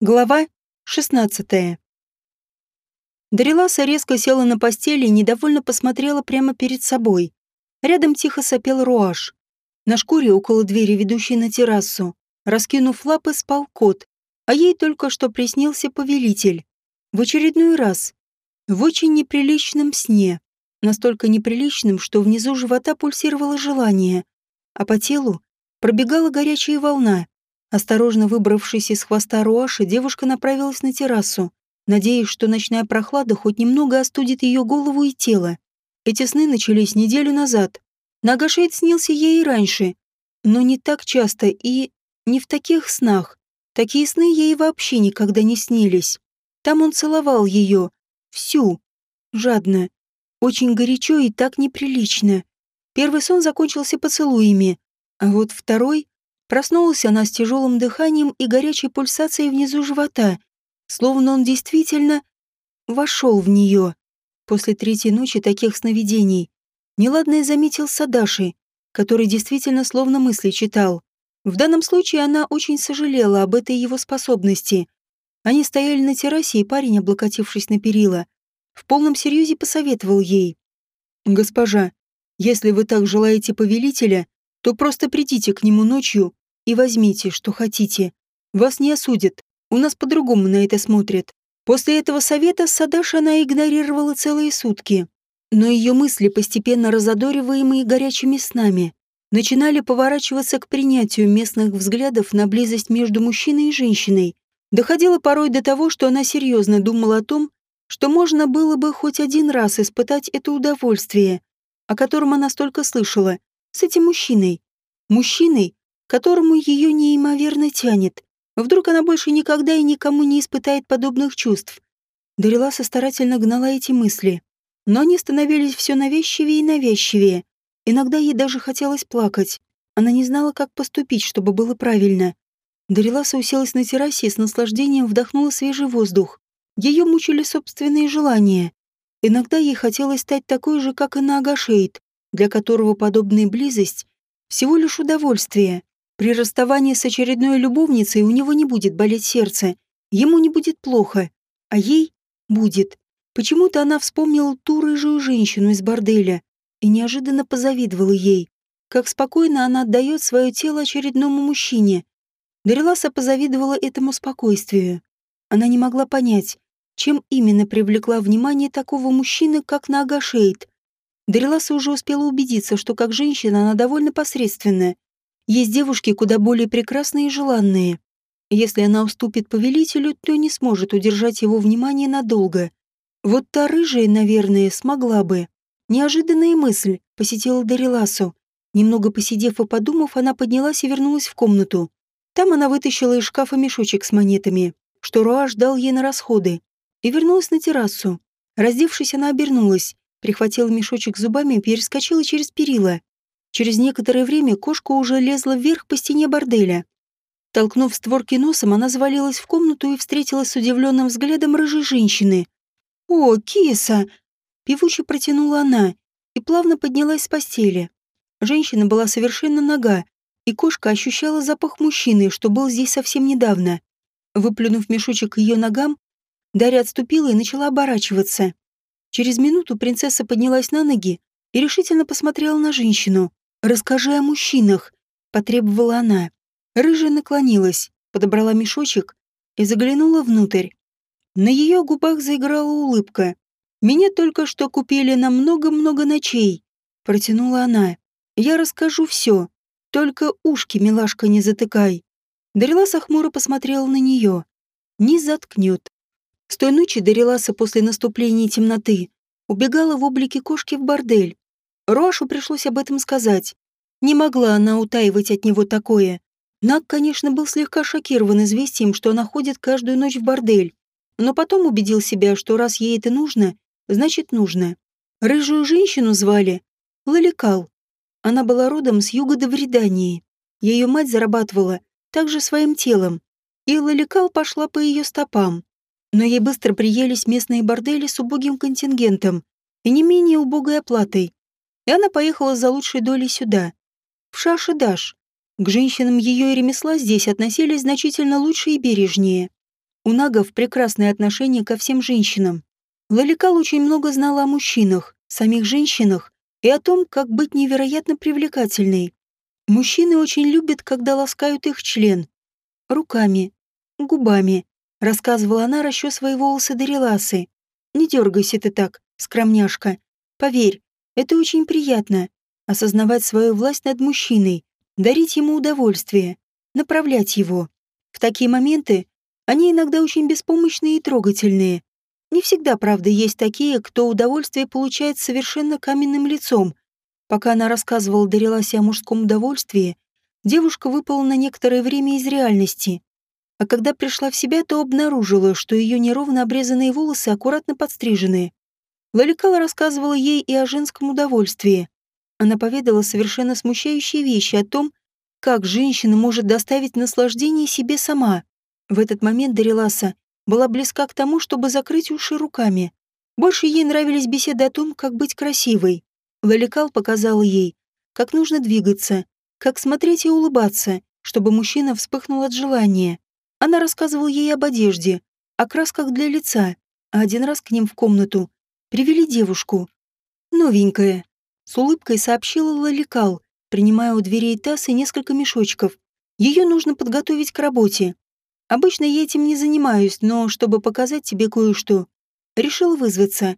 Глава 16. Дариласа резко села на постели и недовольно посмотрела прямо перед собой. Рядом тихо сопел Руаш. На шкуре около двери, ведущей на террасу, раскинув лапы, спал кот, а ей только что приснился повелитель. В очередной раз. В очень неприличном сне. Настолько неприличным, что внизу живота пульсировало желание, а по телу пробегала горячая волна. Осторожно выбравшись из хвоста Руаши, девушка направилась на террасу, надеясь, что ночная прохлада хоть немного остудит ее голову и тело. Эти сны начались неделю назад. Нагашейд снился ей и раньше, но не так часто и не в таких снах. Такие сны ей вообще никогда не снились. Там он целовал ее. Всю. Жадно. Очень горячо и так неприлично. Первый сон закончился поцелуями, а вот второй Проснулась она с тяжелым дыханием и горячей пульсацией внизу живота, словно он действительно вошел в нее. После третьей ночи таких сновидений неладное заметил Садаши, который действительно словно мысли читал. В данном случае она очень сожалела об этой его способности. Они стояли на террасе, и парень, облокотившись на перила, в полном серьезе посоветовал ей. «Госпожа, если вы так желаете повелителя, то просто придите к нему ночью и возьмите, что хотите. Вас не осудят. У нас по-другому на это смотрят. После этого совета Садаш она игнорировала целые сутки. Но ее мысли, постепенно разодориваемые горячими снами, начинали поворачиваться к принятию местных взглядов на близость между мужчиной и женщиной. Доходило порой до того, что она серьезно думала о том, что можно было бы хоть один раз испытать это удовольствие, о котором она столько слышала, с этим мужчиной. Мужчиной, которому ее неимоверно тянет. Вдруг она больше никогда и никому не испытает подобных чувств. Дариласа старательно гнала эти мысли. Но они становились все навязчивее и навязчивее. Иногда ей даже хотелось плакать. Она не знала, как поступить, чтобы было правильно. Дариласа уселась на террасе и с наслаждением вдохнула свежий воздух. Ее мучили собственные желания. Иногда ей хотелось стать такой же, как и на Агашейд, для которого подобная близость — всего лишь удовольствие. При расставании с очередной любовницей у него не будет болеть сердце, ему не будет плохо, а ей будет. Почему-то она вспомнила ту рыжую женщину из борделя и неожиданно позавидовала ей, как спокойно она отдает свое тело очередному мужчине. Дариласа позавидовала этому спокойствию. Она не могла понять, чем именно привлекла внимание такого мужчины, как Нага Шейд. Дариласа уже успела убедиться, что как женщина она довольно посредственная, есть девушки куда более прекрасные и желанные. Если она уступит повелителю, то не сможет удержать его внимание надолго. Вот та рыжая, наверное, смогла бы. Неожиданная мысль посетила Дариласу. Немного посидев и подумав, она поднялась и вернулась в комнату. Там она вытащила из шкафа мешочек с монетами, что Руаш дал ей на расходы, и вернулась на террасу. Раздевшись, она обернулась, прихватила мешочек зубами и перескочила через перила. Через некоторое время кошка уже лезла вверх по стене борделя. Толкнув створки носом, она завалилась в комнату и встретилась с удивленным взглядом рыжей женщины. «О, киса!» Певуче протянула она и плавно поднялась с постели. Женщина была совершенно нага, и кошка ощущала запах мужчины, что был здесь совсем недавно. Выплюнув мешочек к ее ногам, Дарья отступила и начала оборачиваться. Через минуту принцесса поднялась на ноги и решительно посмотрела на женщину. «Расскажи о мужчинах», — потребовала она. Рыжая наклонилась, подобрала мешочек и заглянула внутрь. На ее губах заиграла улыбка. «Меня только что купили на много-много ночей», — протянула она. «Я расскажу все. Только ушки, милашка, не затыкай». Дариласа хмуро посмотрела на нее. «Не заткнет». С той ночи Дариласа после наступления темноты убегала в облике кошки в бордель, Рошу пришлось об этом сказать. Не могла она утаивать от него такое. Нак, конечно, был слегка шокирован известием, что она ходит каждую ночь в бордель, но потом убедил себя, что раз ей это нужно, значит нужно. Рыжую женщину звали Лаликал. Она была родом с юга Довридании. Ее мать зарабатывала также своим телом, и Лаликал пошла по ее стопам. Но ей быстро приелись местные бордели с убогим контингентом и не менее убогой оплатой и она поехала за лучшей долей сюда, в Шаши-Даш. К женщинам ее и ремесла здесь относились значительно лучше и бережнее. У нагов прекрасное отношение ко всем женщинам. Лаликал очень много знала о мужчинах, самих женщинах и о том, как быть невероятно привлекательной. Мужчины очень любят, когда ласкают их член. Руками, губами, рассказывала она, расчесывая волосы Дариласы. Не дергайся ты так, скромняшка. Поверь, это очень приятно. Осознавать свою власть над мужчиной, дарить ему удовольствие, направлять его. В такие моменты они иногда очень беспомощные и трогательные. Не всегда, правда, есть такие, кто удовольствие получает совершенно каменным лицом. Пока она рассказывала Дариласе о мужском удовольствии, девушка выпала на некоторое время из реальности. А когда пришла в себя, то обнаружила, что ее неровно обрезанные волосы аккуратно подстрижены. Лаликала рассказывала ей и о женском удовольствии. Она поведала совершенно смущающие вещи о том, как женщина может доставить наслаждение себе сама. В этот момент Дариласа была близка к тому, чтобы закрыть уши руками. Больше ей нравились беседы о том, как быть красивой. Лаликал показала ей, как нужно двигаться, как смотреть и улыбаться, чтобы мужчина вспыхнул от желания. Она рассказывала ей об одежде, о красках для лица, а один раз к ним в комнату привели девушку. Новенькая. С улыбкой сообщила Лаликал, принимая у дверей таз и несколько мешочков. Ее нужно подготовить к работе. Обычно я этим не занимаюсь, но чтобы показать тебе кое-что, решила вызваться.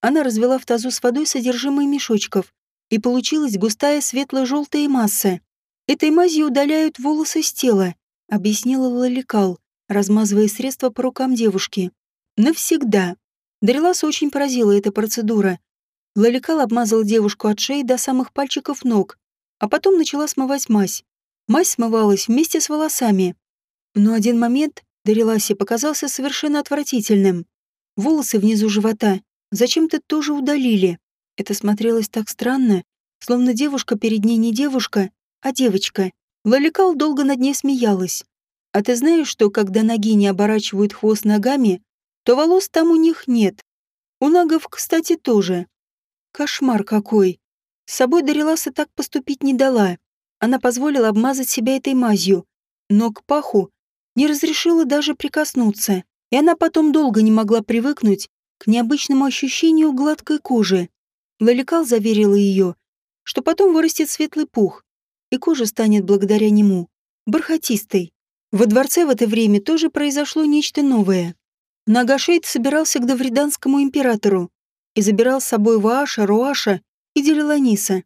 Она развела в тазу с водой содержимое мешочков, и получилась густая светло-желтая масса. Этой мазью удаляют волосы с тела, объяснила Лаликал, размазывая средства по рукам девушки. Навсегда. Дариласа очень поразила эта процедура. Лаликал обмазал девушку от шеи до самых пальчиков ног, а потом начала смывать мазь. Мазь смывалась вместе с волосами. Но один момент Дариласе показался совершенно отвратительным. Волосы внизу живота зачем-то тоже удалили. Это смотрелось так странно, словно девушка перед ней не девушка, а девочка. Лаликал долго над ней смеялась. А ты знаешь, что когда ноги не оборачивают хвост ногами, то волос там у них нет. У нагов, кстати, тоже. Кошмар какой. С собой Дариласа так поступить не дала. Она позволила обмазать себя этой мазью, но к паху не разрешила даже прикоснуться, и она потом долго не могла привыкнуть к необычному ощущению гладкой кожи. Лаликал заверила ее, что потом вырастет светлый пух, и кожа станет благодаря нему бархатистой. Во дворце в это время тоже произошло нечто новое. Нагашейд собирался к Давриданскому императору и забирал с собой Вааша, Руаша и Делиланиса.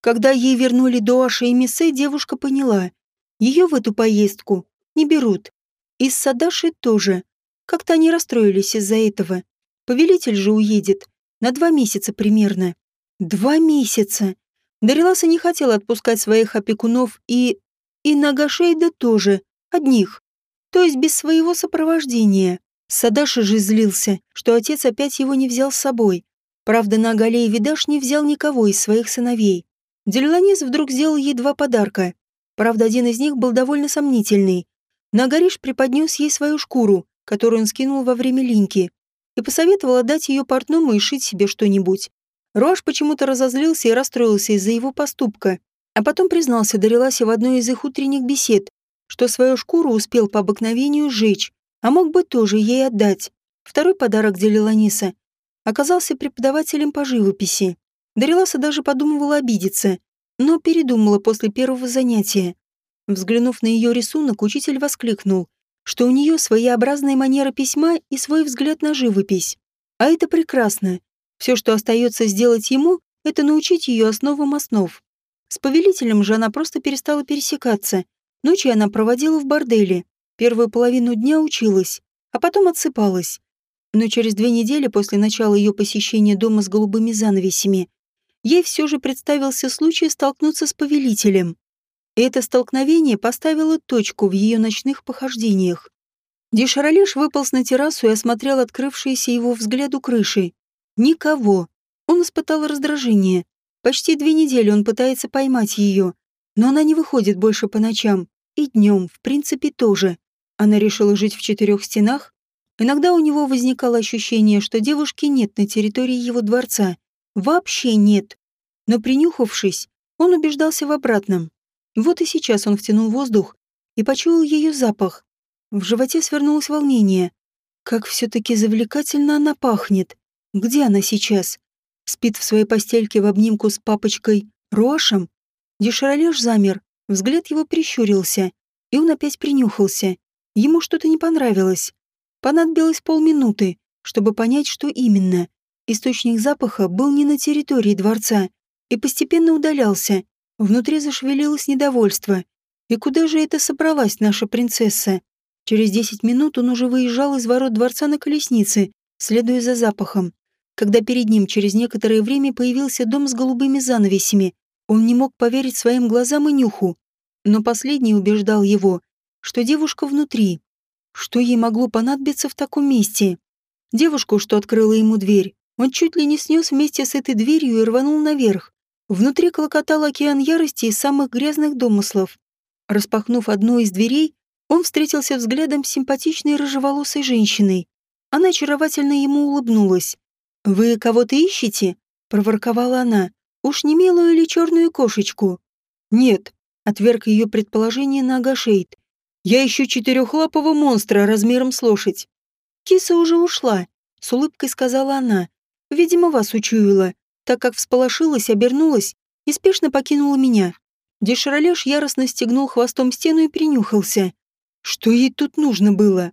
Когда ей вернули Дуаша и Миссе, девушка поняла, ее в эту поездку не берут. И с Садаши тоже. Как-то они расстроились из-за этого. Повелитель же уедет. На два месяца примерно. Два месяца. Дариласа не хотела отпускать своих опекунов и... И Нагашейда тоже. Одних. То есть без своего сопровождения. Садаши же злился, что отец опять его не взял с собой. Правда, Нагалей Видаш не взял никого из своих сыновей. Делиланис вдруг сделал ей два подарка. Правда, один из них был довольно сомнительный. Нагариш преподнес ей свою шкуру, которую он скинул во время линьки, и посоветовал отдать ее портному и шить себе что-нибудь. Руаш почему-то разозлился и расстроился из-за его поступка, а потом признался Дариласе в одной из их утренних бесед, что свою шкуру успел по обыкновению сжечь, а мог бы тоже ей отдать. Второй подарок Делиланиса оказался преподавателем по живописи. Дариласа даже подумывала обидеться, но передумала после первого занятия. Взглянув на ее рисунок, учитель воскликнул, что у нее своеобразная манера письма и свой взгляд на живопись. А это прекрасно. Все, что остается сделать ему, это научить ее основам основ. С повелителем же она просто перестала пересекаться. Ночи она проводила в борделе. Первую половину дня училась, а потом отсыпалась. Но через две недели после начала ее посещения дома с голубыми занавесями, ей все же представился случай столкнуться с повелителем. И это столкновение поставило точку в ее ночных похождениях. Дешаролеш выполз на террасу и осмотрел открывшиеся его взгляду крыши. Никого. Он испытал раздражение. Почти две недели он пытается поймать ее, но она не выходит больше по ночам. И днем, в принципе, тоже. Она решила жить в четырех стенах. Иногда у него возникало ощущение, что девушки нет на территории его дворца. Вообще нет. Но принюхавшись, он убеждался в обратном. Вот и сейчас он втянул воздух и почуял ее запах. В животе свернулось волнение. Как все-таки завлекательно она пахнет. Где она сейчас? Спит в своей постельке в обнимку с папочкой Рошем? Деширалеш замер, взгляд его прищурился, и он опять принюхался. Ему что-то не понравилось. Понадобилось полминуты, чтобы понять, что именно. Источник запаха был не на территории дворца и постепенно удалялся. Внутри зашевелилось недовольство. И куда же это собралась наша принцесса? Через десять минут он уже выезжал из ворот дворца на колеснице, следуя за запахом. Когда перед ним через некоторое время появился дом с голубыми занавесями, он не мог поверить своим глазам и нюху. Но последний убеждал его, что девушка внутри. Что ей могло понадобиться в таком месте? Девушку, что открыла ему дверь, он чуть ли не снес вместе с этой дверью и рванул наверх. Внутри клокотал океан ярости и самых грязных домыслов. Распахнув одну из дверей, он встретился взглядом с симпатичной рыжеволосой женщиной. Она очаровательно ему улыбнулась. «Вы кого-то ищете?» — проворковала она. «Уж не милую или черную кошечку?» «Нет», — отверг ее предположение на Агашейд. «Я ищу четырехлапого монстра размером с лошадь». «Киса уже ушла», — с улыбкой сказала она. «Видимо, вас учуяла, так как всполошилась, обернулась и спешно покинула меня». Деширалеш яростно стегнул хвостом стену и принюхался. Что ей тут нужно было?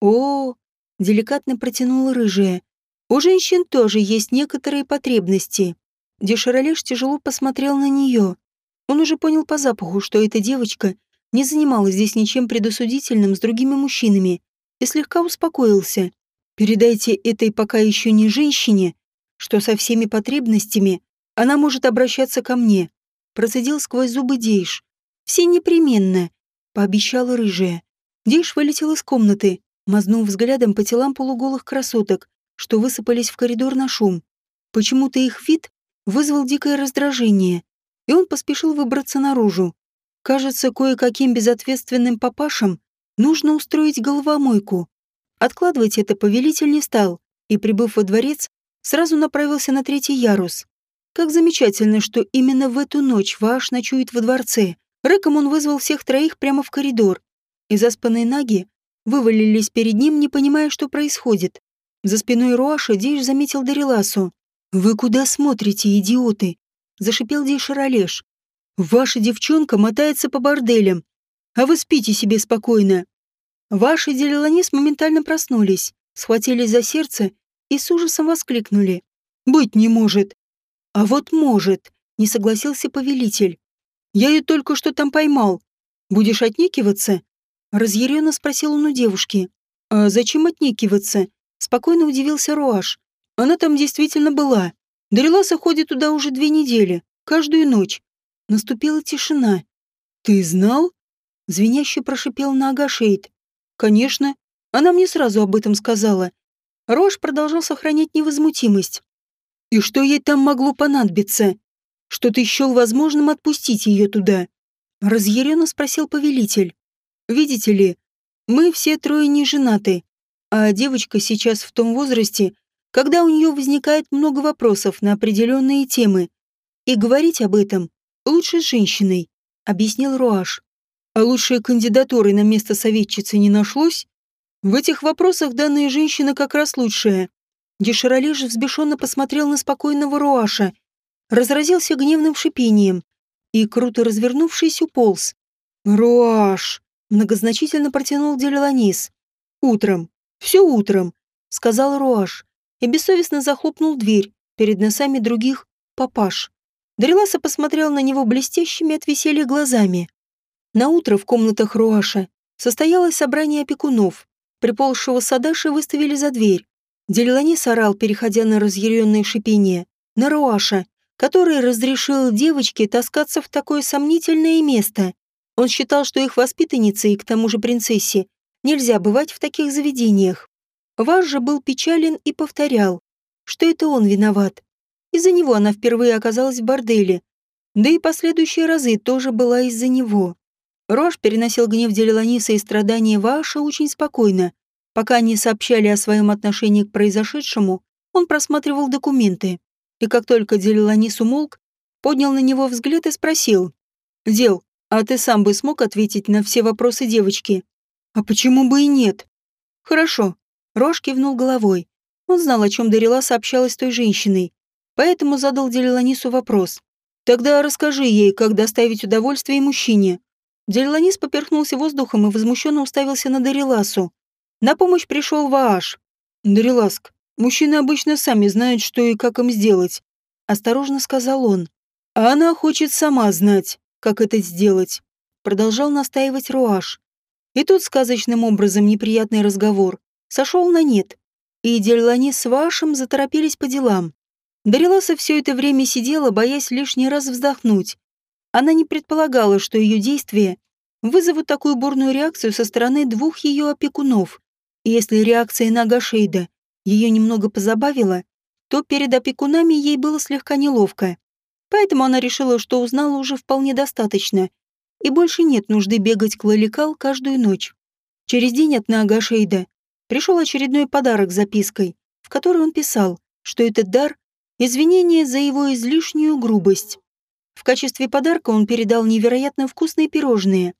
О, деликатно протянула рыжая. У женщин тоже есть некоторые потребности. Деширалеш тяжело посмотрел на нее. Он уже понял по запаху, что эта девочка не занималась здесь ничем предосудительным с другими мужчинами и слегка успокоился. Передайте этой пока еще не женщине, что со всеми потребностями она может обращаться ко мне. Процедил сквозь зубы Дейш. Все непременно, пообещала рыжая. Дейш вылетел из комнаты, мазнув взглядом по телам полуголых красоток, что высыпались в коридор на шум. Почему-то их вид вызвал дикое раздражение, и он поспешил выбраться наружу. Кажется, кое-каким безответственным папашам нужно устроить головомойку. Откладывать это повелитель не стал, и, прибыв во дворец, сразу направился на третий ярус. Как замечательно, что именно в эту ночь Ваш ночует во дворце. Рэком он вызвал всех троих прямо в коридор, и заспанные наги вывалились перед ним, не понимая, что происходит. За спиной Руаша Дейш заметил Дариласу. «Вы куда смотрите, идиоты?» — зашипел Дейш Ролеш. «Ваша девчонка мотается по борделям, а вы спите себе спокойно». Ваши Делиланис моментально проснулись, схватились за сердце и с ужасом воскликнули. «Быть не может!» «А вот может!» — не согласился повелитель. «Я ее только что там поймал. Будешь отнекиваться?» Разъяренно спросил он у девушки. «А зачем отнекиваться?» Спокойно удивился Руаш. «Она там действительно была. Дариласа ходит туда уже две недели, каждую ночь». Наступила тишина. «Ты знал?» Звеняще прошипел на Агашейд. «Конечно. Она мне сразу об этом сказала». Рош продолжал сохранять невозмутимость. «И что ей там могло понадобиться? Что ты счел возможным отпустить ее туда?» Разъяренно спросил повелитель. Видите ли, мы все трое не женаты, а девочка сейчас в том возрасте, когда у нее возникает много вопросов на определенные темы. И говорить об этом лучше с женщиной, объяснил Руаш. А лучшей кандидатуры на место советчицы не нашлось? В этих вопросах данная женщина как раз лучшая. Деширалеж взбешенно посмотрел на спокойного Руаша, разразился гневным шипением и, круто развернувшись, уполз. «Руаш!» Многозначительно протянул Делеланис. «Утром. Все утром», — сказал Руаш. И бессовестно захлопнул дверь перед носами других папаш. Дариласа посмотрел на него блестящими от веселья глазами. На утро в комнатах Руаша состоялось собрание опекунов. Приползшего Садаши выставили за дверь. Делеланис орал, переходя на разъяренное шипение, на Руаша, который разрешил девочке таскаться в такое сомнительное место. Он считал, что их воспитаннице и к тому же принцессе нельзя бывать в таких заведениях. Ваш же был печален и повторял, что это он виноват. Из-за него она впервые оказалась в борделе. Да и последующие разы тоже была из-за него. Рош переносил гнев Делеланиса и страдания Ваша очень спокойно. Пока они сообщали о своем отношении к произошедшему, он просматривал документы. И как только Делеланис умолк, поднял на него взгляд и спросил. «Дел, а ты сам бы смог ответить на все вопросы девочки? А почему бы и нет? Хорошо. Рош кивнул головой. Он знал, о чем Дарила сообщалась с той женщиной, поэтому задал Делиланису вопрос. «Тогда расскажи ей, как доставить удовольствие мужчине». Делиланис поперхнулся воздухом и возмущенно уставился на Дариласу. На помощь пришел Вааш. «Дариласк, мужчины обычно сами знают, что и как им сделать», — осторожно сказал он. «А она хочет сама знать, как это сделать», — продолжал настаивать Руаш. И тут сказочным образом неприятный разговор сошел на нет и Дерлани с Вашем заторопились по делам. Дариласа все это время сидела, боясь лишний раз вздохнуть. Она не предполагала, что ее действия вызовут такую бурную реакцию со стороны двух ее опекунов. И если реакция на Гашейда ее немного позабавила, то перед опекунами ей было слегка неловко. Поэтому она решила, что узнала уже вполне достаточно, и больше нет нужды бегать к Лаликал каждую ночь. Через день от Наагашейда пришел очередной подарок с запиской, в которой он писал, что этот дар – извинение за его излишнюю грубость. В качестве подарка он передал невероятно вкусные пирожные.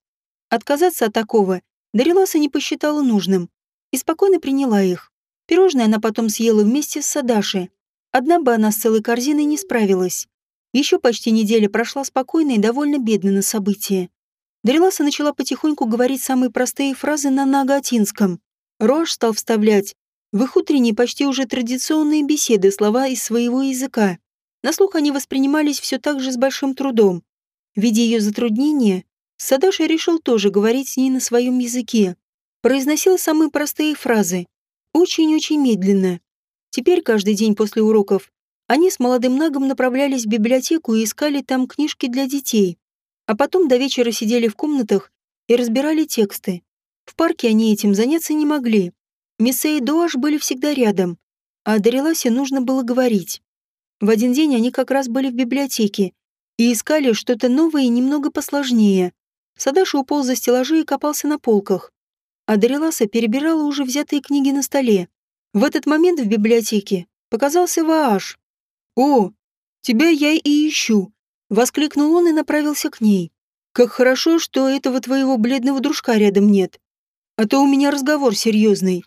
Отказаться от такого Дариласа не посчитала нужным и спокойно приняла их. Пирожные она потом съела вместе с Садаши. Одна бы она с целой корзиной не справилась. Еще почти неделя прошла спокойно и довольно бедно на события. Дариласа начала потихоньку говорить самые простые фразы на нагатинском. Рош стал вставлять в их утренние почти уже традиционные беседы слова из своего языка. На слух они воспринимались все так же с большим трудом. Видя ее затруднения, Садаша решил тоже говорить с ней на своем языке. Произносил самые простые фразы. Очень-очень медленно. Теперь каждый день после уроков они с молодым нагом направлялись в библиотеку и искали там книжки для детей. А потом до вечера сидели в комнатах и разбирали тексты. В парке они этим заняться не могли. Миссе и Дуаш были всегда рядом, а о Дариласе нужно было говорить. В один день они как раз были в библиотеке и искали что-то новое и немного посложнее. Садаша уполз за стеллажи и копался на полках, а Дариласа перебирала уже взятые книги на столе. В этот момент в библиотеке показался Вааш. «О, тебя я и ищу!» — воскликнул он и направился к ней. «Как хорошо, что этого твоего бледного дружка рядом нет а то у меня разговор серьезный.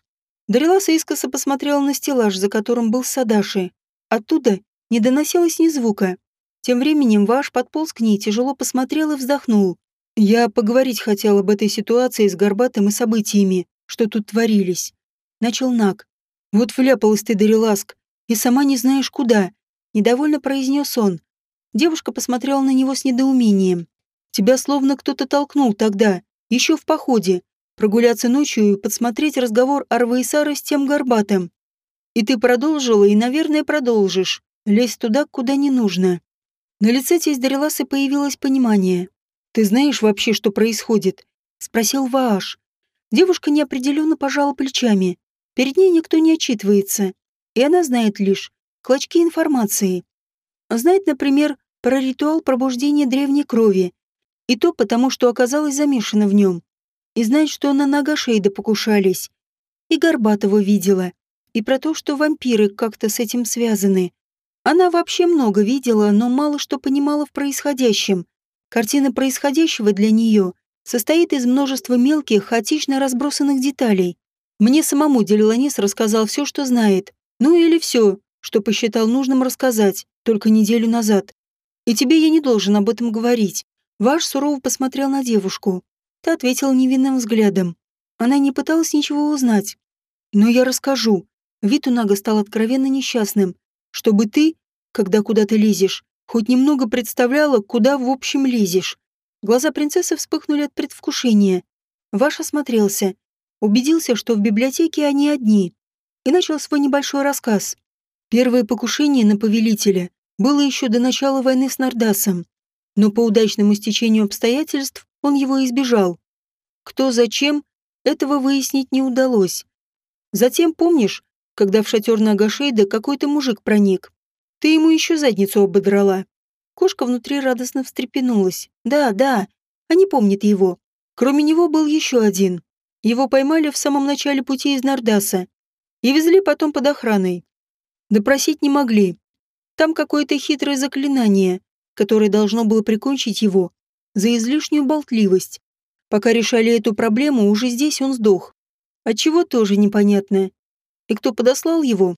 Дариласа искоса посмотрела на стеллаж, за которым был Садаши. Оттуда не доносилось ни звука. Тем временем Ваш подполз к ней, тяжело посмотрел и вздохнул. «Я поговорить хотел об этой ситуации с Горбатым и событиями, что тут творились». Начал Нак. «Вот вляпалась ты, Дариласк, и сама не знаешь куда», — недовольно произнес он. Девушка посмотрела на него с недоумением. «Тебя словно кто-то толкнул тогда, еще в походе, прогуляться ночью и подсмотреть разговор Арвейсара с тем горбатым. И ты продолжила и, наверное, продолжишь. Лезть туда, куда не нужно. На лице тесть Дариласы появилось понимание. «Ты знаешь вообще, что происходит?» — спросил Вааш. Девушка неопределенно пожала плечами. Перед ней никто не отчитывается. И она знает лишь клочки информации. Знает, например, про ритуал пробуждения древней крови. И то потому, что оказалась замешана в нем и знать, что на нога Шейда покушались. И Горбатова видела. И про то, что вампиры как-то с этим связаны. Она вообще много видела, но мало что понимала в происходящем. Картина происходящего для нее состоит из множества мелких, хаотично разбросанных деталей. Мне самому Делиланис рассказал все, что знает. Ну или все, что посчитал нужным рассказать, только неделю назад. И тебе я не должен об этом говорить. Ваш сурово посмотрел на девушку. Та ответила невинным взглядом. Она не пыталась ничего узнать. «Но я расскажу». Вид у Нага стал откровенно несчастным. «Чтобы ты, когда куда-то лезешь, хоть немного представляла, куда в общем лезешь». Глаза принцессы вспыхнули от предвкушения. Ваш осмотрелся. Убедился, что в библиотеке они одни. И начал свой небольшой рассказ. Первое покушение на повелителя было еще до начала войны с Нардасом. Но по удачному стечению обстоятельств он его избежал. Кто зачем, этого выяснить не удалось. Затем, помнишь, когда в шатер Нагашейда какой-то мужик проник? Ты ему еще задницу ободрала. Кошка внутри радостно встрепенулась. Да, да, они помнят его. Кроме него был еще один. Его поймали в самом начале пути из Нардаса и везли потом под охраной. Допросить не могли. Там какое-то хитрое заклинание, которое должно было прикончить его за излишнюю болтливость. Пока решали эту проблему, уже здесь он сдох. Отчего тоже непонятно. И кто подослал его,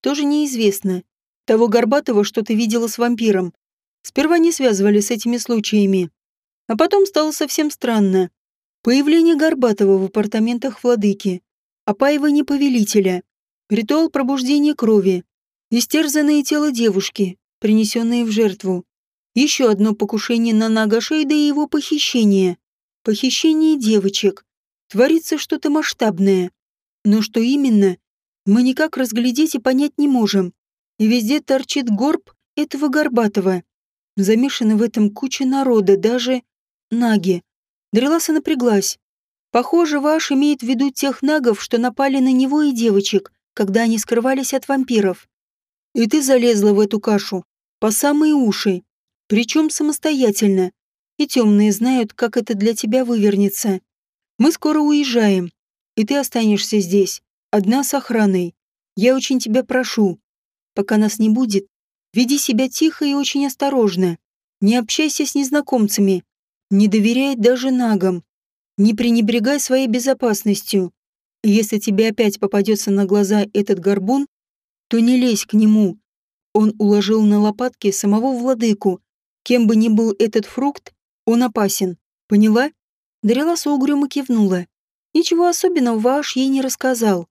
тоже неизвестно. Того Горбатого, что ты видела с вампиром. Сперва не связывали с этими случаями. А потом стало совсем странно. Появление Горбатого в апартаментах владыки. Опаивание повелителя. Ритуал пробуждения крови. Истерзанное тело девушки, принесенное в жертву. Еще одно покушение на Нагашейда и его похищение. Похищение девочек. Творится что-то масштабное. Но что именно, мы никак разглядеть и понять не можем. И везде торчит горб этого Горбатого. Замешаны в этом куча народа, даже наги. Дреласа напряглась. Похоже, ваш имеет в виду тех нагов, что напали на него и девочек, когда они скрывались от вампиров. И ты залезла в эту кашу, по самые уши, причем самостоятельно, и темные знают, как это для тебя вывернется. Мы скоро уезжаем, и ты останешься здесь, одна с охраной. Я очень тебя прошу, пока нас не будет, веди себя тихо и очень осторожно. Не общайся с незнакомцами, не доверяй даже нагам, не пренебрегай своей безопасностью. Если тебе опять попадется на глаза этот горбун, то не лезь к нему. Он уложил на лопатки самого владыку. Кем бы ни был этот фрукт, он опасен. Поняла? Дариласа угрюмо кивнула. Ничего особенного Ваш ей не рассказал.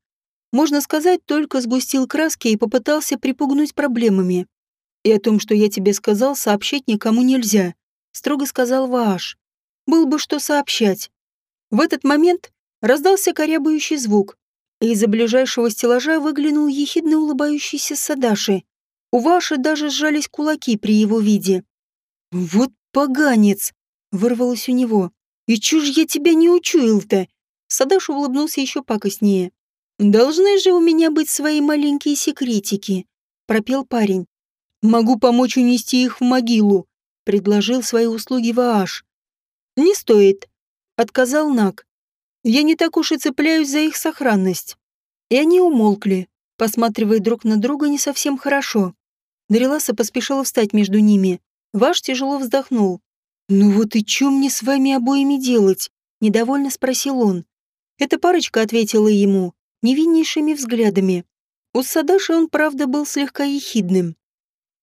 Можно сказать, только сгустил краски и попытался припугнуть проблемами. И о том, что я тебе сказал, сообщать никому нельзя, строго сказал Вааш. Был бы что сообщать. В этот момент раздался корябающий звук, и из-за ближайшего стеллажа выглянул ехидно улыбающийся Садаши. У Ваши даже сжались кулаки при его виде. «Вот поганец!» — вырвалось у него. «И чушь я тебя не учуял-то?» Садаш улыбнулся еще пакостнее. «Должны же у меня быть свои маленькие секретики», — пропел парень. «Могу помочь унести их в могилу», — предложил свои услуги Вааш. «Не стоит», — отказал Нак. «Я не так уж и цепляюсь за их сохранность». И они умолкли, посматривая друг на друга не совсем хорошо. Дариласа поспешила встать между ними. Ваш тяжело вздохнул. «Ну вот и чё мне с вами обоими делать?» – недовольно спросил он. Эта парочка ответила ему невиннейшими взглядами. У Садаши он, правда, был слегка ехидным.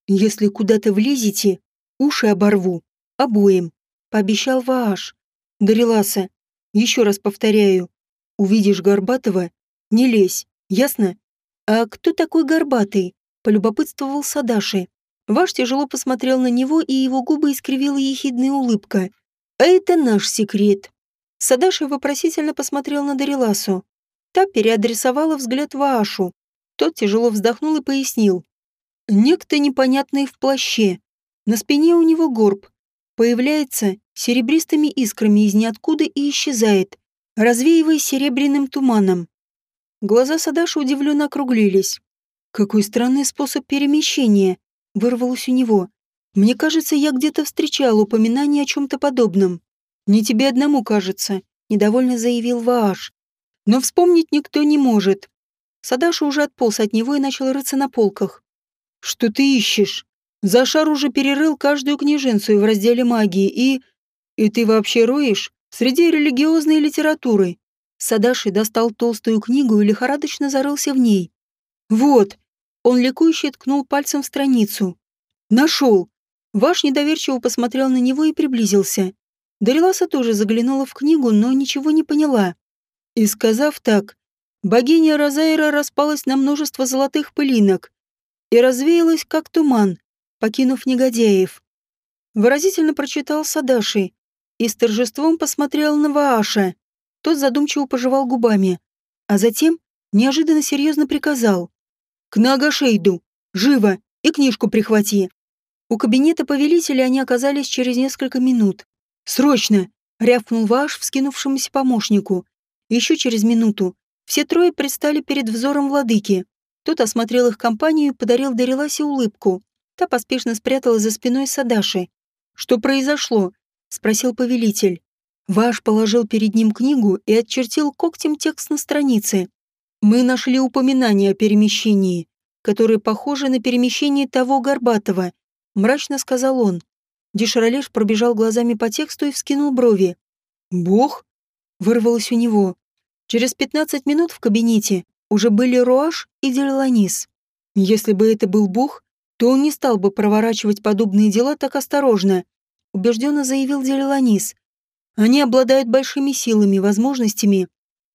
«Если куда-то влезете, уши оборву. Обоим», – пообещал Вааш. «Дариласа, еще раз повторяю, увидишь Горбатова, не лезь, ясно?» «А кто такой Горбатый?» – полюбопытствовал Садаши. Ваш тяжело посмотрел на него, и его губы искривила ехидная улыбка. «А это наш секрет». Садаши вопросительно посмотрел на Дариласу. Та переадресовала взгляд Ваашу. Тот тяжело вздохнул и пояснил. «Некто непонятный в плаще. На спине у него горб. Появляется серебристыми искрами из ниоткуда и исчезает, развеиваясь серебряным туманом. Глаза Садаши удивленно округлились. Какой странный способ перемещения вырвалось у него. Мне кажется, я где-то встречал упоминание о чем-то подобном. Не тебе одному кажется, недовольно заявил Вааш. Но вспомнить никто не может. Садаша уже отполз от него и начал рыться на полках. Что ты ищешь? Зашар уже перерыл каждую книженцию в разделе магии и... И ты вообще роешь? Среди религиозной литературы. Садаши достал толстую книгу и лихорадочно зарылся в ней. Вот, он ликующе ткнул пальцем в страницу. «Нашел!» Ваш недоверчиво посмотрел на него и приблизился. Дариласа тоже заглянула в книгу, но ничего не поняла. И сказав так, богиня Розайра распалась на множество золотых пылинок и развеялась, как туман, покинув негодяев. Выразительно прочитал Садаши и с торжеством посмотрел на Вааша. Тот задумчиво пожевал губами, а затем неожиданно серьезно приказал. «К Нагашейду! Живо! И книжку прихвати!» У кабинета повелителя они оказались через несколько минут. «Срочно!» — рявкнул Ваш вскинувшемуся помощнику. Еще через минуту все трое предстали перед взором владыки. Тот осмотрел их компанию и подарил Дариласе улыбку. Та поспешно спряталась за спиной Садаши. «Что произошло?» — спросил повелитель. Ваш положил перед ним книгу и отчертил когтем текст на странице. Мы нашли упоминание о перемещении, которое похоже на перемещение того Горбатого, мрачно сказал он. Деширалеш пробежал глазами по тексту и вскинул брови. «Бог?» — вырвалось у него. Через пятнадцать минут в кабинете уже были Руаш и Деланис. Если бы это был Бог, то он не стал бы проворачивать подобные дела так осторожно, убежденно заявил Деланис. Они обладают большими силами, возможностями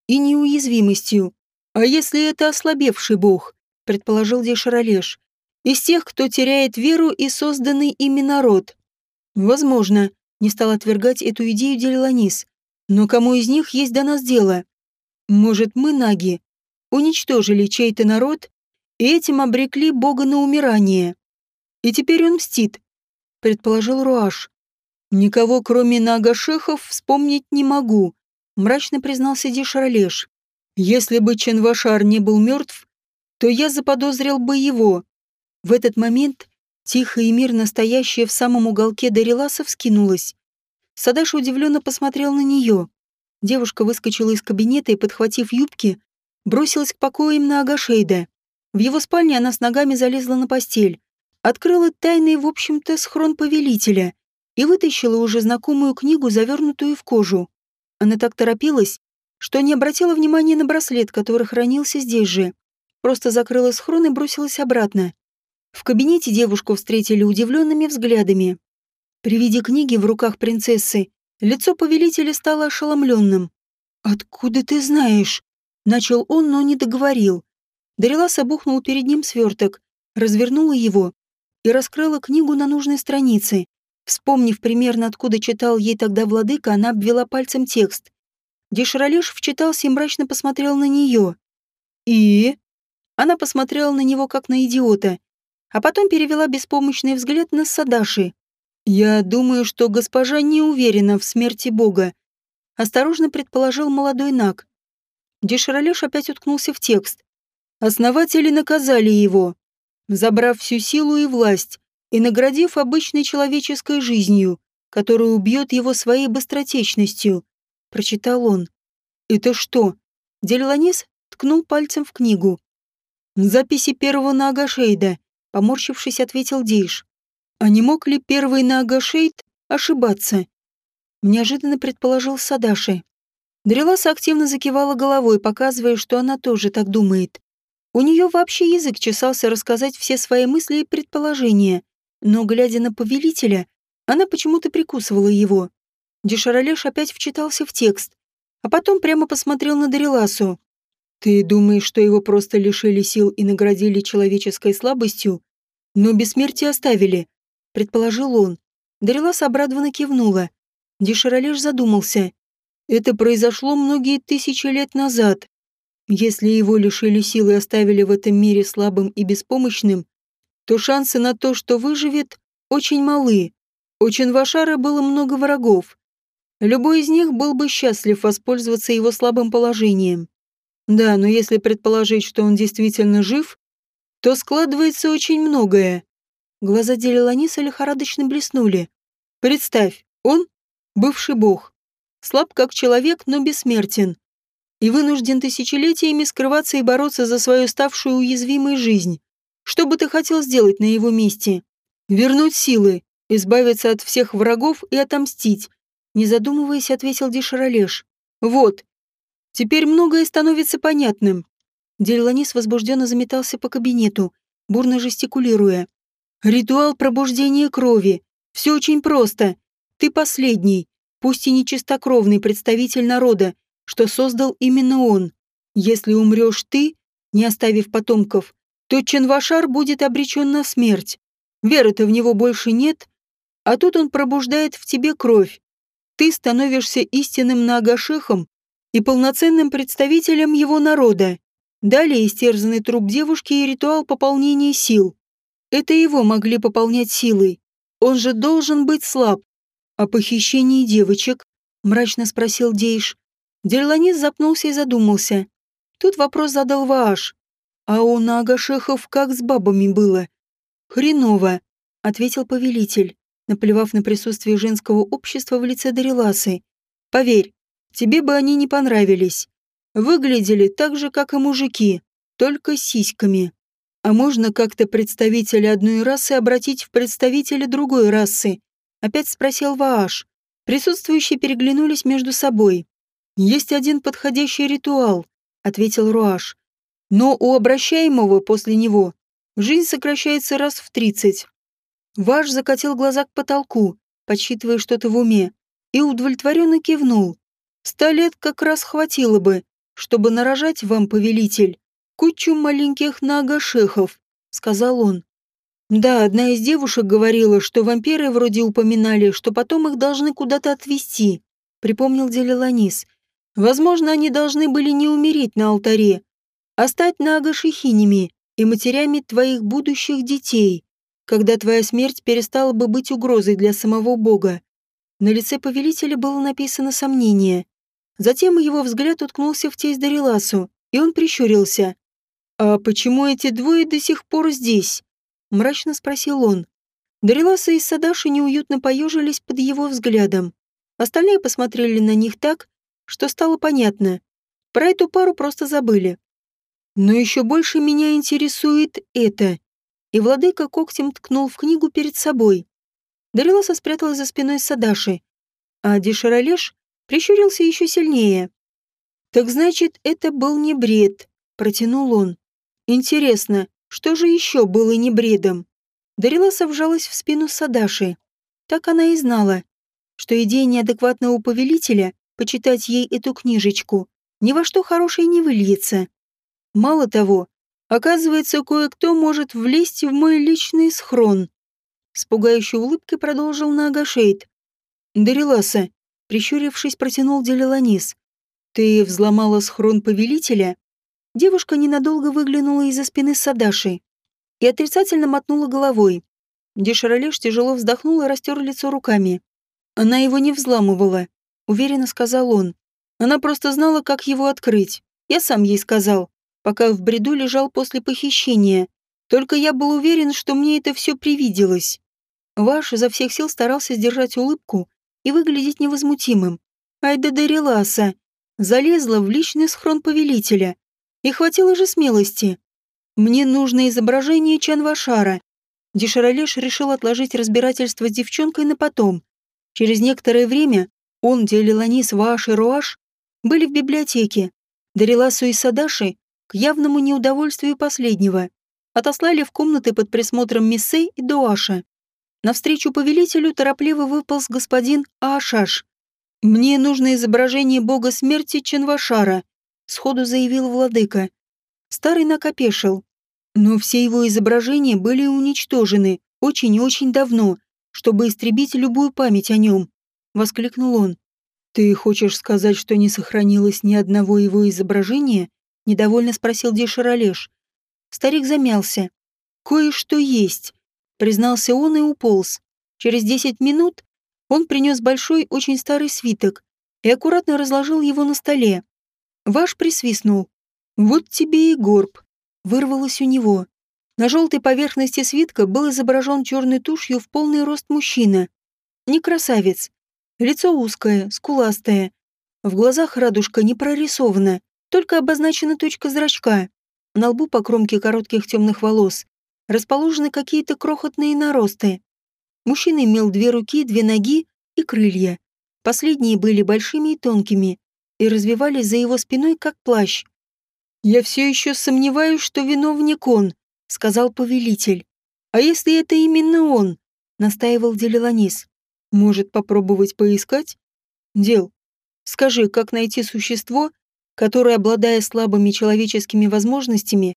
и неуязвимостью. А если это ослабевший Бог, предположил Дешаролеш, из тех, кто теряет веру и созданный ими народ? Возможно, не стал отвергать эту идею Деланис. Но кому из них есть до нас дело? Может, мы, наги, уничтожили чей-то народ и этим обрекли Бога на умирание. И теперь он мстит, предположил Руаш. Никого, кроме нагашехов, вспомнить не могу, мрачно признался Дишаролеш. Если бы Ченвашар не был мертв, то я заподозрил бы его. В этот момент тихо и мирно стоящая в самом уголке Дариласа вскинулась. Садаш удивленно посмотрел на нее. Девушка выскочила из кабинета и, подхватив юбки, бросилась к покоям на Агашейда. В его спальне она с ногами залезла на постель, открыла тайный, в общем-то, схрон повелителя и вытащила уже знакомую книгу, завернутую в кожу. Она так торопилась, что не обратила внимания на браслет, который хранился здесь же. Просто закрыла схрон и бросилась обратно. В кабинете девушку встретили удивленными взглядами. При виде книги в руках принцессы лицо повелителя стало ошеломленным. «Откуда ты знаешь?» Начал он, но не договорил. Дарилас обухнул перед ним сверток, развернула его и раскрыла книгу на нужной странице. Вспомнив примерно, откуда читал ей тогда владыка, она обвела пальцем текст. Деширалеш вчитался и мрачно посмотрел на нее. «И?» Она посмотрела на него, как на идиота, а потом перевела беспомощный взгляд на Садаши. «Я думаю, что госпожа не уверена в смерти Бога», осторожно предположил молодой Наг. Деширалеш опять уткнулся в текст. Основатели наказали его, забрав всю силу и власть и наградив обычной человеческой жизнью, которая убьет его своей быстротечностью, прочитал он. Это что? Делиланис ткнул пальцем в книгу. Записи первого Наагашейда, поморщившись, ответил Дейш. А не мог ли первый Наагашейд ошибаться? Неожиданно предположил Садаши. Дреласа активно закивала головой, показывая, что она тоже так думает. У нее вообще язык чесался рассказать все свои мысли и предположения, но, глядя на повелителя, она почему-то прикусывала его. Дешаролеш опять вчитался в текст, а потом прямо посмотрел на Дариласу. «Ты думаешь, что его просто лишили сил и наградили человеческой слабостью, но бессмертие оставили?» — предположил он. Дариласа обрадованно кивнула. Дешаролеш задумался. Это произошло многие тысячи лет назад. Если его лишили силы и оставили в этом мире слабым и беспомощным, то шансы на то, что выживет, очень малы. У Ченвашара было много врагов. Любой из них был бы счастлив воспользоваться его слабым положением. Да, но если предположить, что он действительно жив, то складывается очень многое. Глаза Делиланиса лихорадочно блеснули. Представь, он — бывший бог слаб как человек, но бессмертен, и вынужден тысячелетиями скрываться и бороться за свою ставшую уязвимой жизнь. Что бы ты хотел сделать на его месте? Вернуть силы, избавиться от всех врагов и отомстить, не задумываясь, ответил Дишаролеш. Вот. Теперь многое становится понятным. Дельланис возбужденно заметался по кабинету, бурно жестикулируя. Ритуал пробуждения крови. Все очень просто. Ты последний пусть и не чистокровный представитель народа, что создал именно он. Если умрешь ты, не оставив потомков, то Ченвашар будет обречен на смерть. Веры-то в него больше нет, а тут он пробуждает в тебе кровь. Ты становишься истинным Нагашихом и полноценным представителем его народа. Далее истерзанный труп девушки и ритуал пополнения сил. Это его могли пополнять силой. Он же должен быть слаб. «О похищении девочек?» — мрачно спросил Дейш. Дерланис запнулся и задумался. Тут вопрос задал Вааш. «А у Нагашехов как с бабами было?» «Хреново», — ответил повелитель, наплевав на присутствие женского общества в лице Дариласы. «Поверь, тебе бы они не понравились. Выглядели так же, как и мужики, только с сиськами. А можно как-то представителя одной расы обратить в представителя другой расы?» Опять спросил Вааш. Присутствующие переглянулись между собой. «Есть один подходящий ритуал», — ответил Руаш. «Но у обращаемого после него жизнь сокращается раз в тридцать». Ваш закатил глаза к потолку, подсчитывая что-то в уме, и удовлетворенно кивнул. «Ста лет как раз хватило бы, чтобы нарожать вам, повелитель, кучу маленьких нагашехов», — сказал он. Да, одна из девушек говорила, что вампиры вроде упоминали, что потом их должны куда-то отвезти, припомнил Делиланис. Возможно, они должны были не умереть на алтаре, а стать нагашихинями и матерями твоих будущих детей, когда твоя смерть перестала бы быть угрозой для самого Бога. На лице повелителя было написано сомнение. Затем его взгляд уткнулся в тесть Дариласу, и он прищурился. «А почему эти двое до сих пор здесь?» — мрачно спросил он. Дариласа и Садаши неуютно поежились под его взглядом. Остальные посмотрели на них так, что стало понятно. Про эту пару просто забыли. Но еще больше меня интересует это. И владыка когтем ткнул в книгу перед собой. Дариласа спряталась за спиной Садаши, а Деширалеш прищурился еще сильнее. «Так значит, это был не бред», — протянул он. «Интересно, что же еще было не бредом? Дариласа вжалась в спину Садаши. Так она и знала, что идея неадекватного повелителя почитать ей эту книжечку ни во что хорошее не выльется. Мало того, оказывается, кое-кто может влезть в мой личный схрон. С пугающей улыбкой продолжил Нагашейд. Дариласа, прищурившись, протянул Делиланис. Ты взломала схрон повелителя? Девушка ненадолго выглянула из-за спины Садаши и отрицательно мотнула головой. Деширалеш тяжело вздохнул и растер лицо руками. Она его не взламывала, уверенно сказал он. Она просто знала, как его открыть. Я сам ей сказал, пока в бреду лежал после похищения. Только я был уверен, что мне это все привиделось. Ваш изо всех сил старался сдержать улыбку и выглядеть невозмутимым. Айда Дариласа залезла в личный схрон повелителя, и хватило же смелости. Мне нужно изображение Чанвашара. Деширалеш решил отложить разбирательство с девчонкой на потом. Через некоторое время он, Делиланис, Вааш и Руаш были в библиотеке. Дариласу и Садаши, к явному неудовольствию последнего, отослали в комнаты под присмотром Миссей и Дуаша. Навстречу повелителю торопливо выполз господин Аашаш. «Мне нужно изображение бога смерти Чанвашара», сходу заявил владыка. Старый накопешил. Но все его изображения были уничтожены очень и очень давно, чтобы истребить любую память о нем, воскликнул он. Ты хочешь сказать, что не сохранилось ни одного его изображения? Недовольно спросил Деширалеш. Старик замялся. Кое-что есть, признался он и уполз. Через десять минут он принес большой, очень старый свиток и аккуратно разложил его на столе. Ваш присвистнул. «Вот тебе и горб», — вырвалось у него. На желтой поверхности свитка был изображен черной тушью в полный рост мужчина. Не красавец. Лицо узкое, скуластое. В глазах радужка не прорисована, только обозначена точка зрачка. На лбу по кромке коротких темных волос расположены какие-то крохотные наросты. Мужчина имел две руки, две ноги и крылья. Последние были большими и тонкими, и развивались за его спиной, как плащ. «Я все еще сомневаюсь, что виновник он», — сказал повелитель. «А если это именно он?» — настаивал Делиланис. «Может, попробовать поискать?» «Дел, скажи, как найти существо, которое, обладая слабыми человеческими возможностями,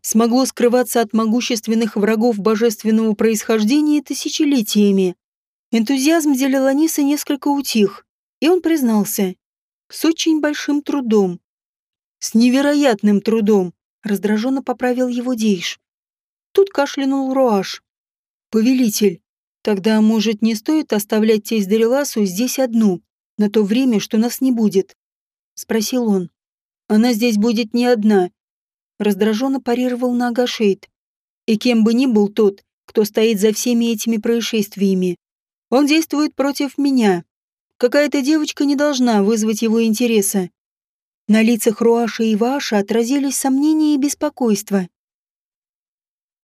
смогло скрываться от могущественных врагов божественного происхождения тысячелетиями?» Энтузиазм Делиланиса несколько утих, и он признался. С очень большим трудом. С невероятным трудом, раздраженно поправил его Дейш. Тут кашлянул Руаш. Повелитель, тогда, может, не стоит оставлять тесть Дариласу здесь одну, на то время, что нас не будет? Спросил он. Она здесь будет не одна. Раздраженно парировал на Агашейд. И кем бы ни был тот, кто стоит за всеми этими происшествиями, он действует против меня. Какая-то девочка не должна вызвать его интереса. На лицах Руаша и Ваша отразились сомнения и беспокойство.